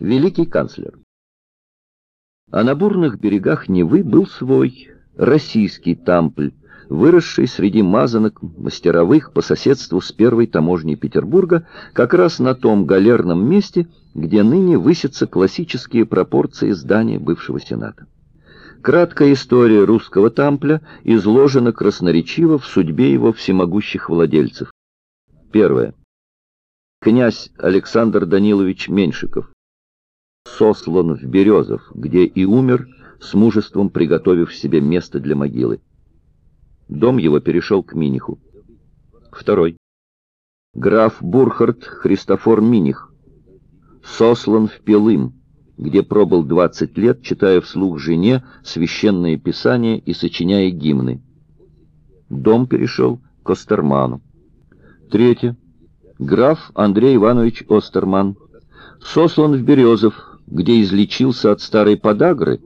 Великий канцлер. А на бурных берегах Невы был свой, российский тампль, выросший среди мазанок мастеровых по соседству с первой таможней Петербурга, как раз на том галерном месте, где ныне высятся классические пропорции здания бывшего Сената. Краткая история русского тампля изложена красноречиво в судьбе его всемогущих владельцев. Первое. Князь Александр Данилович Меньшиков сослан в Березов, где и умер, с мужеством приготовив себе место для могилы. Дом его перешел к Миниху. Второй. Граф Бурхард Христофор Миних, сослан в Пелым, где пробыл 20 лет, читая вслух жене священные писания и сочиняя гимны. Дом перешел к Остерману. Третье. Граф Андрей Иванович Остерман, сослан в Березов, где излечился от старой подагры,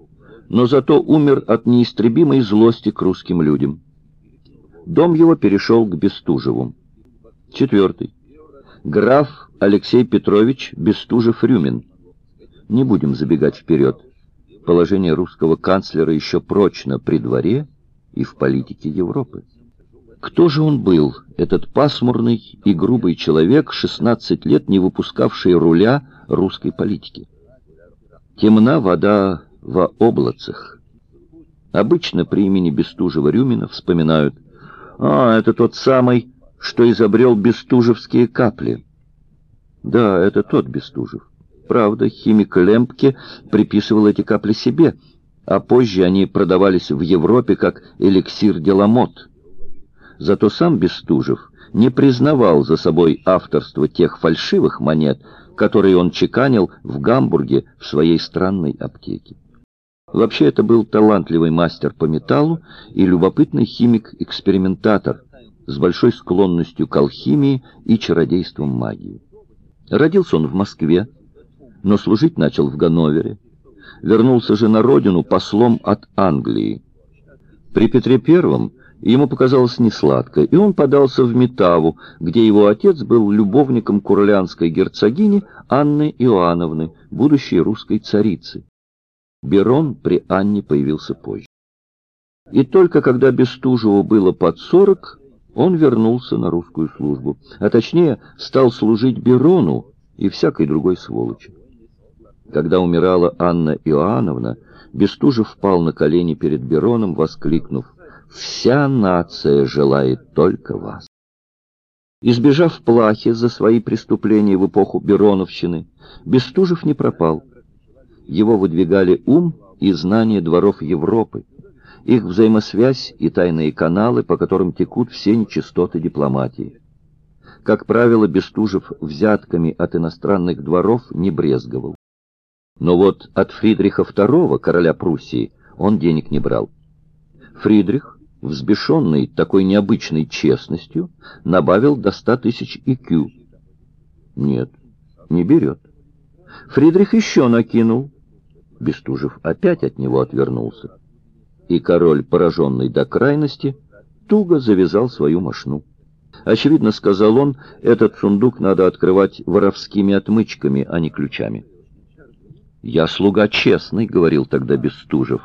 но зато умер от неистребимой злости к русским людям. Дом его перешел к Бестужеву. Четвертый. Граф Алексей Петрович Бестужев-Рюмин. Не будем забегать вперед. Положение русского канцлера еще прочно при дворе и в политике Европы. Кто же он был, этот пасмурный и грубый человек, 16 лет не выпускавший руля русской политики? Темна вода во облацах. Обычно при имени Бестужева-Рюмина вспоминают, а, это тот самый, что изобрел бестужевские капли. Да, это тот Бестужев. Правда, химик Лемпке приписывал эти капли себе, а позже они продавались в Европе как эликсир Деламот. Зато сам Бестужев не признавал за собой авторство тех фальшивых монет, который он чеканил в Гамбурге в своей странной аптеке. Вообще это был талантливый мастер по металлу и любопытный химик-экспериментатор с большой склонностью к алхимии и чародействам магии. Родился он в Москве, но служить начал в Ганновере. Вернулся же на родину послом от Англии. При Петре Первом Ему показалось несладко, и он подался в Метаву, где его отец был любовником курлянской герцогини Анны Иоанновны, будущей русской царицы. Берон при Анне появился позже. И только когда Бестужеву было под сорок, он вернулся на русскую службу, а точнее стал служить Берону и всякой другой сволочи. Когда умирала Анна Иоанновна, Бестужев впал на колени перед Бероном, воскликнув Вся нация желает только вас. Избежав плахи за свои преступления в эпоху Бероновщины, Бестужев не пропал. Его выдвигали ум и знание дворов Европы, их взаимосвязь и тайные каналы, по которым текут все нечистоты дипломатии. Как правило, Бестужев взятками от иностранных дворов не брезговал. Но вот от Фридриха II, короля Пруссии, он денег не брал. Фридрих взбешенный такой необычной честностью, набавил до ста тысяч икю. Нет, не берет. Фридрих еще накинул. Бестужев опять от него отвернулся. И король, пораженный до крайности, туго завязал свою мошну. Очевидно, сказал он, этот сундук надо открывать воровскими отмычками, а не ключами. «Я слуга честный», — говорил тогда Бестужев.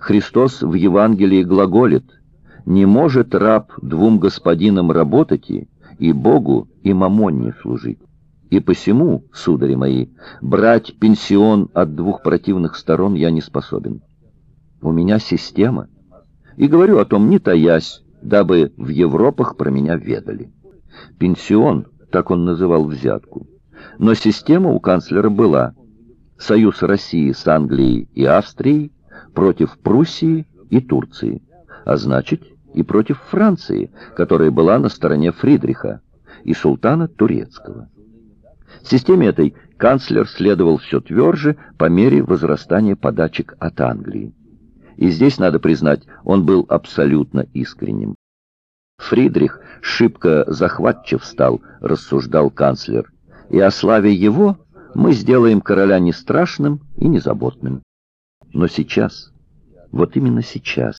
Христос в Евангелии глаголит «Не может раб двум господинам работать и, Богу, и мамонне служить». И посему, судари мои, брать пенсион от двух противных сторон я не способен. У меня система. И говорю о том не таясь, дабы в Европах про меня ведали. Пенсион, так он называл взятку. Но система у канцлера была. Союз России с Англией и Австрией против Пруссии и Турции, а значит и против Франции, которая была на стороне Фридриха и султана турецкого. Системе этой канцлер следовал все тверже по мере возрастания подачек от Англии. И здесь, надо признать, он был абсолютно искренним. Фридрих шибко захватчив стал, рассуждал канцлер, и о славе его мы сделаем короля не страшным и не заботным. Но сейчас, вот именно сейчас,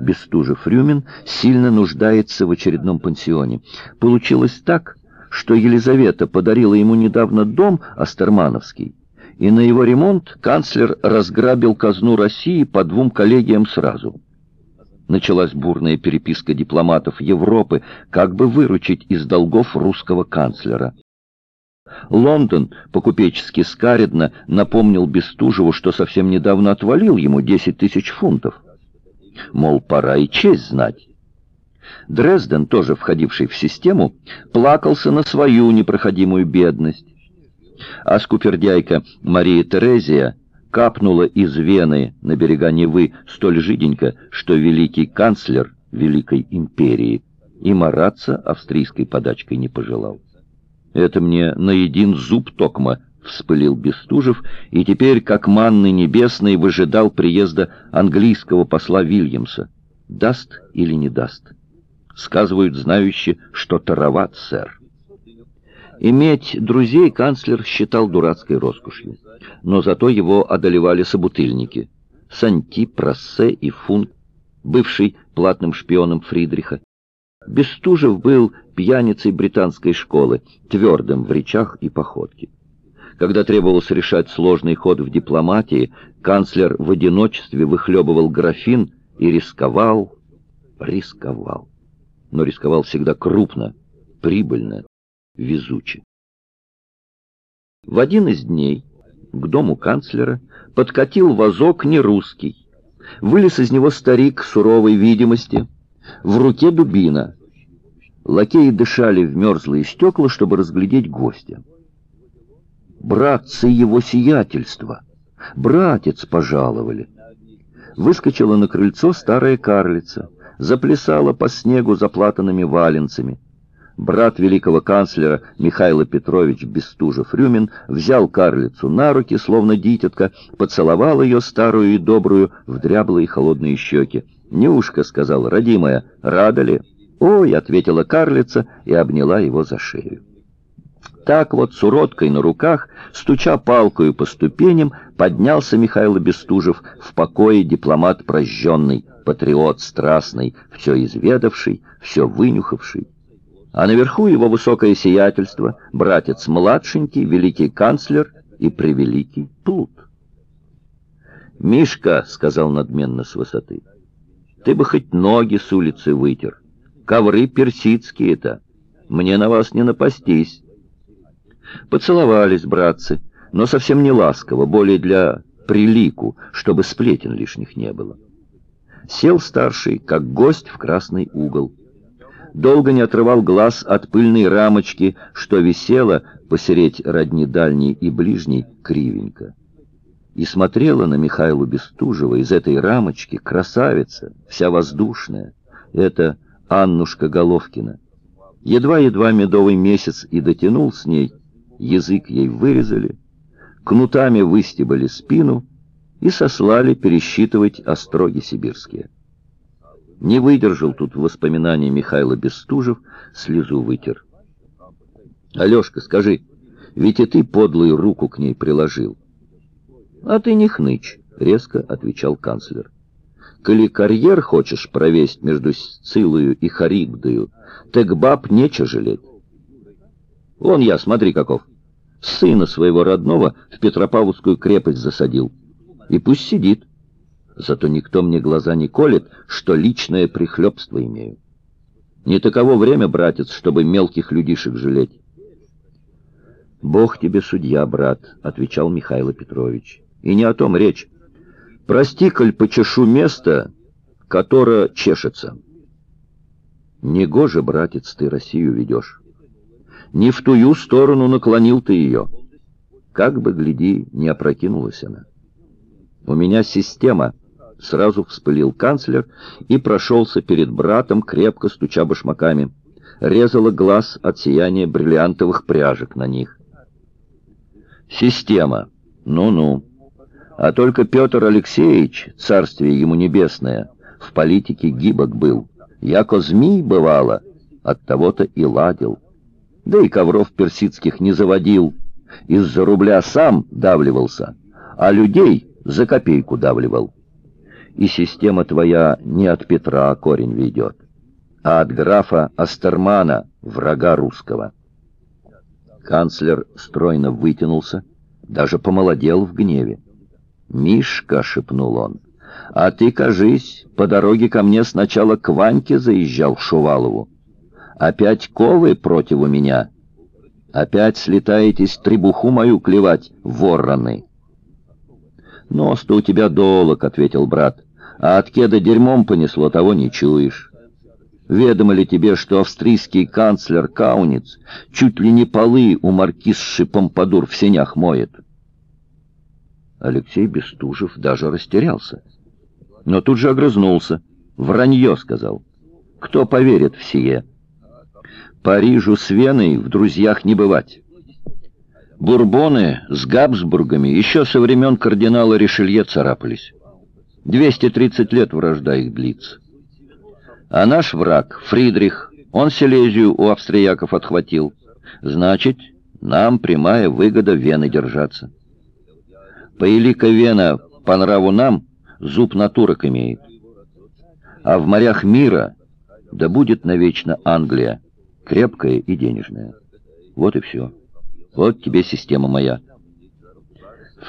Бестужев-Рюмин сильно нуждается в очередном пансионе. Получилось так, что Елизавета подарила ему недавно дом Астермановский, и на его ремонт канцлер разграбил казну России по двум коллегиям сразу. Началась бурная переписка дипломатов Европы, как бы выручить из долгов русского канцлера. Лондон по-купечески скаредно напомнил Бестужеву, что совсем недавно отвалил ему 10 тысяч фунтов. Мол, пора и честь знать. Дрезден, тоже входивший в систему, плакался на свою непроходимую бедность. А скупердяйка Мария Терезия капнула из Вены на берега Невы столь жиденько, что великий канцлер Великой империи и мараться австрийской подачкой не пожелал. Это мне на един зуб токма, — вспылил Бестужев, и теперь, как манны небесной, выжидал приезда английского посла Вильямса. Даст или не даст? Сказывают знающие, что тароват, сэр. Иметь друзей канцлер считал дурацкой роскошью, но зато его одолевали собутыльники. Санти, Проссе и Функ, бывший платным шпионом Фридриха. Бестужев был пьяницей британской школы, твердым в речах и походке. Когда требовалось решать сложный ход в дипломатии, канцлер в одиночестве выхлебывал графин и рисковал, рисковал. Но рисковал всегда крупно, прибыльно, везуче. В один из дней к дому канцлера подкатил вазок нерусский. Вылез из него старик суровой видимости, в руке дубина. Лакеи дышали в мерзлые стекла, чтобы разглядеть гостя. «Братцы его сиятельства! Братец пожаловали!» Выскочила на крыльцо старая карлица, заплясала по снегу заплатанными валенцами. Брат великого канцлера Михаил Петрович Бестужев-Рюмин взял карлицу на руки, словно дитятка, поцеловал ее старую и добрую в дряблые холодные щеки. «Нюшка», — сказал, — «родимая, рада ли?» «Ой», — ответила карлица и обняла его за шею. Так вот, с уродкой на руках, стуча палкою по ступеням, поднялся Михаил Бестужев в покое дипломат прожженный, патриот страстный, все изведавший, все вынюхавший. А наверху его высокое сиятельство, братец младшенький, великий канцлер и превеликий плут. «Мишка», — сказал надменно с высоты, — ты бы хоть ноги с улицы вытер. Ковры персидские-то. Мне на вас не напастись. Поцеловались братцы, но совсем не ласково, более для прилику, чтобы сплетен лишних не было. Сел старший, как гость в красный угол. Долго не отрывал глаз от пыльной рамочки, что висела посереть родни дальней и ближней кривенько и смотрела на Михаила Бестужева из этой рамочки, красавица, вся воздушная. Это Аннушка Головкина. Едва-едва медовый месяц и дотянул с ней, язык ей вырезали, кнутами выстебали спину и сослали пересчитывать остроги сибирские. Не выдержал тут воспоминаний Михаила Бестужев, слезу вытер. «Алешка, скажи, ведь и ты подлую руку к ней приложил. «А ты не хнычь», — резко отвечал канцлер. «Коли карьер хочешь провесть между Сцилою и Харибдою, так баб нече жалеть. Вон я, смотри каков. Сына своего родного в Петропавловскую крепость засадил. И пусть сидит. Зато никто мне глаза не колет, что личное прихлебство имею. Не таково время, братец, чтобы мелких людишек жалеть. «Бог тебе судья, брат», — отвечал Михаил Петрович. И не о том речь. Прости, коль почешу место, которое чешется. Негоже, братец, ты Россию ведешь. Не в тую сторону наклонил ты ее. Как бы, гляди, не опрокинулась она. У меня система, — сразу вспылил канцлер и прошелся перед братом, крепко стуча башмаками. Резала глаз от сияния бриллиантовых пряжек на них. Система. Ну-ну. А только Петр Алексеевич, царствие ему небесное, в политике гибок был. Яко змей бывало, от того-то и ладил. Да и ковров персидских не заводил. Из-за рубля сам давливался, а людей за копейку давливал. И система твоя не от Петра корень ведет, а от графа Астермана, врага русского. Канцлер стройно вытянулся, даже помолодел в гневе. «Мишка», — шепнул он, — «а ты, кажись, по дороге ко мне сначала к Ваньке заезжал Шувалову. Опять ковы против у меня. Опять слетаетесь требуху мою клевать, вороны». «Нос-то у тебя долог», — ответил брат, — «а от кеда дерьмом понесло, того не чуешь». Ведомо ли тебе, что австрийский канцлер Кауниц чуть ли не полы у маркизши Помпадур в сенях моет? Алексей Бестужев даже растерялся. Но тут же огрызнулся. «Вранье», — сказал. «Кто поверит в сие?» «Парижу с Веной в друзьях не бывать». Бурбоны с Габсбургами еще со времен кардинала Ришелье царапались. 230 лет вражда их длится. А наш враг, Фридрих, он Силезию у австрияков отхватил. Значит, нам прямая выгода Вены держаться. Поелика Вена по нраву нам зуб на турок имеет. А в морях мира да будет навечно Англия, крепкая и денежная. Вот и все. Вот тебе система моя.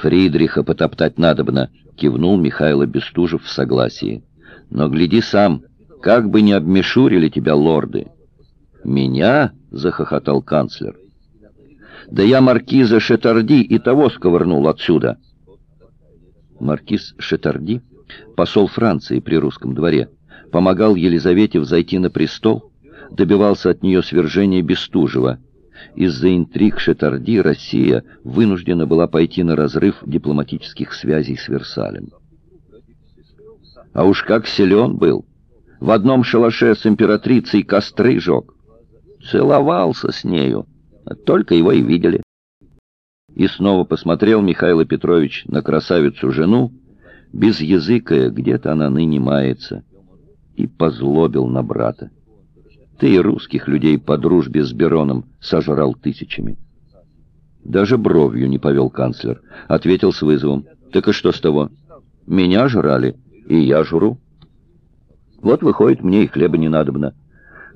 Фридриха потоптать надобно, кивнул Михайло Бестужев в согласии. Но гляди сам, как бы не обмешурили тебя лорды. Меня? — захохотал канцлер. Да я маркиза Шетарди и того сковырнул отсюда. Маркиз Шетарди, посол Франции при русском дворе, помогал Елизавете взойти на престол, добивался от нее свержения Бестужева. Из-за интриг Шетарди Россия вынуждена была пойти на разрыв дипломатических связей с Версалем. А уж как силен был! В одном шалаше с императрицей костры жег. Целовался с нею, только его и видели. И снова посмотрел Михаил Петрович на красавицу-жену, без языка, где-то она ныне мается, и позлобил на брата. Ты и русских людей по дружбе с Бероном сожрал тысячами. Даже бровью не повел канцлер. Ответил с вызовом. Так и что с того? Меня жрали, и я жру. Вот, выходит, мне и хлеба не надобно.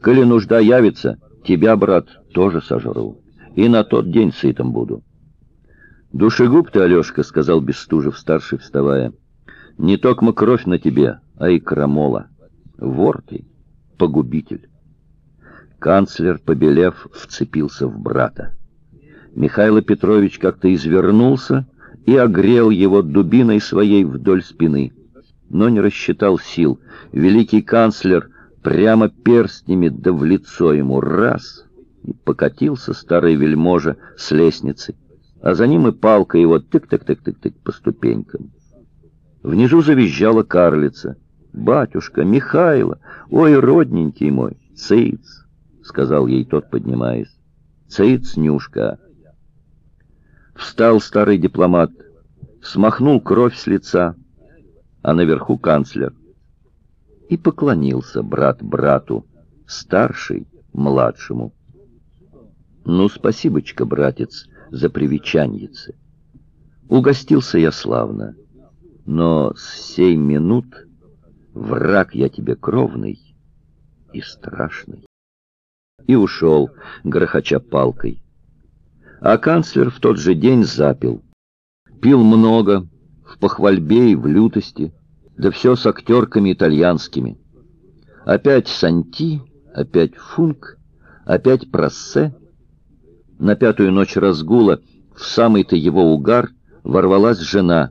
Коли нужда явится, тебя, брат, тоже сожру. И на тот день сытым буду. «Душегуб ты, Алешка», — сказал Бестужев-старший, вставая. «Не токмо кровь на тебе, а и крамола. Вор ты, погубитель». Канцлер, побелев, вцепился в брата. Михаил Петрович как-то извернулся и огрел его дубиной своей вдоль спины но не рассчитал сил. Великий канцлер прямо перстнями да в лицо ему раз и покатился старый вельможа с лестницы, а за ним и палка его тык-тык-тык-тык-тык по ступенькам. Внизу завизжала карлица. «Батюшка, Михайло! Ой, родненький мой! Цыц!» — сказал ей тот, поднимаясь. «Цыц, Нюшка!» Встал старый дипломат, смахнул кровь с лица, а наверху канцлер. И поклонился брат брату, старший младшему. Ну, спасибочка, братец, за привечаньице. Угостился я славно, но с сей минут враг я тебе кровный и страшный. И ушел, грохоча палкой. А канцлер в тот же день запил. Пил много, в похвальбе и в лютости, да все с актерками итальянскими. Опять Санти, опять Функ, опять Проссе. На пятую ночь разгула, в самый-то его угар, ворвалась жена,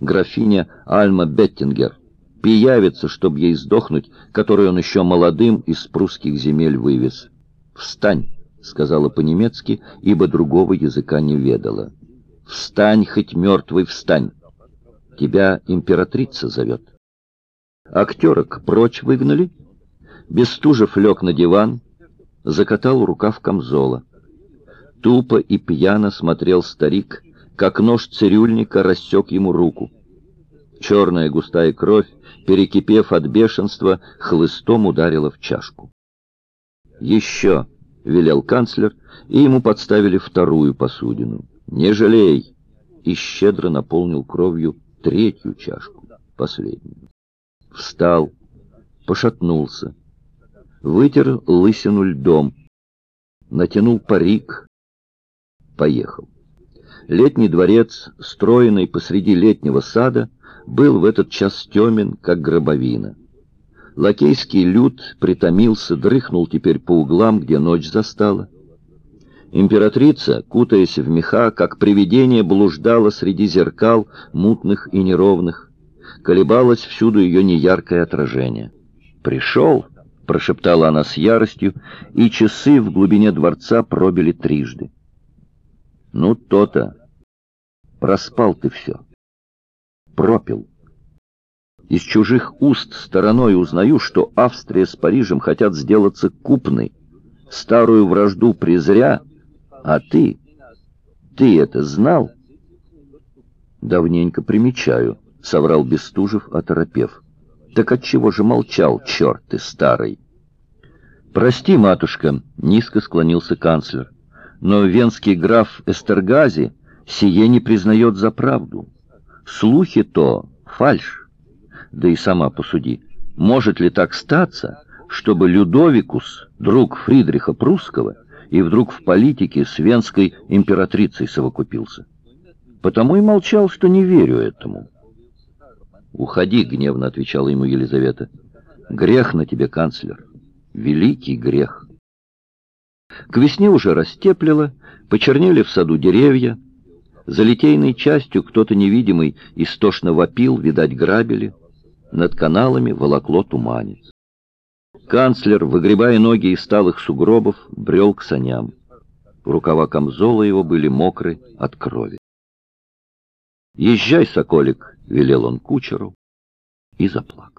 графиня Альма Беттингер, пиявица, чтоб ей сдохнуть, которую он еще молодым из прусских земель вывез. «Встань!» — сказала по-немецки, ибо другого языка не ведала. «Встань, хоть мертвый, встань!» Тебя императрица зовет. Актерок прочь выгнали. Бестужев лег на диван, закатал рукав камзола. Тупо и пьяно смотрел старик, как нож цирюльника рассек ему руку. Черная густая кровь, перекипев от бешенства, хлыстом ударила в чашку. «Еще!» — велел канцлер, и ему подставили вторую посудину. «Не жалей!» и щедро наполнил кровью третью чашку, последнюю. Встал, пошатнулся, вытер лысину льдом, натянул парик, поехал. Летний дворец, стройный посреди летнего сада, был в этот час темен, как гробовина. Лакейский люд притомился, дрыхнул теперь по углам, где ночь застала. Императрица, кутаясь в меха, как привидение, блуждала среди зеркал, мутных и неровных. Колебалось всюду ее неяркое отражение. «Пришел!» — прошептала она с яростью, и часы в глубине дворца пробили трижды. «Ну, то-то! Проспал ты все!» пропил. Из чужих уст стороной узнаю, что Австрия с Парижем хотят сделаться купной, старую вражду презря, а ты, ты это знал? Давненько примечаю, — соврал Бестужев, оторопев. Так отчего же молчал, черт ты старый? Прости, матушка, — низко склонился канцлер, но венский граф Эстергази сие не признает за правду. Слухи то фальшь. Да и сама посуди, может ли так статься, чтобы Людовикус, друг Фридриха Прусского, и вдруг в политике с венской императрицей совокупился? Потому и молчал, что не верю этому. «Уходи», — гневно отвечала ему Елизавета. «Грех на тебе, канцлер, великий грех». К весне уже растеплило, почернели в саду деревья, за литейной частью кто-то невидимый истошно вопил, видать, грабили. Над каналами волокло туманец. Канцлер, выгребая ноги из сталых сугробов, брел к саням. Рукава камзола его были мокры от крови. «Езжай, соколик!» — велел он кучеру и заплакал.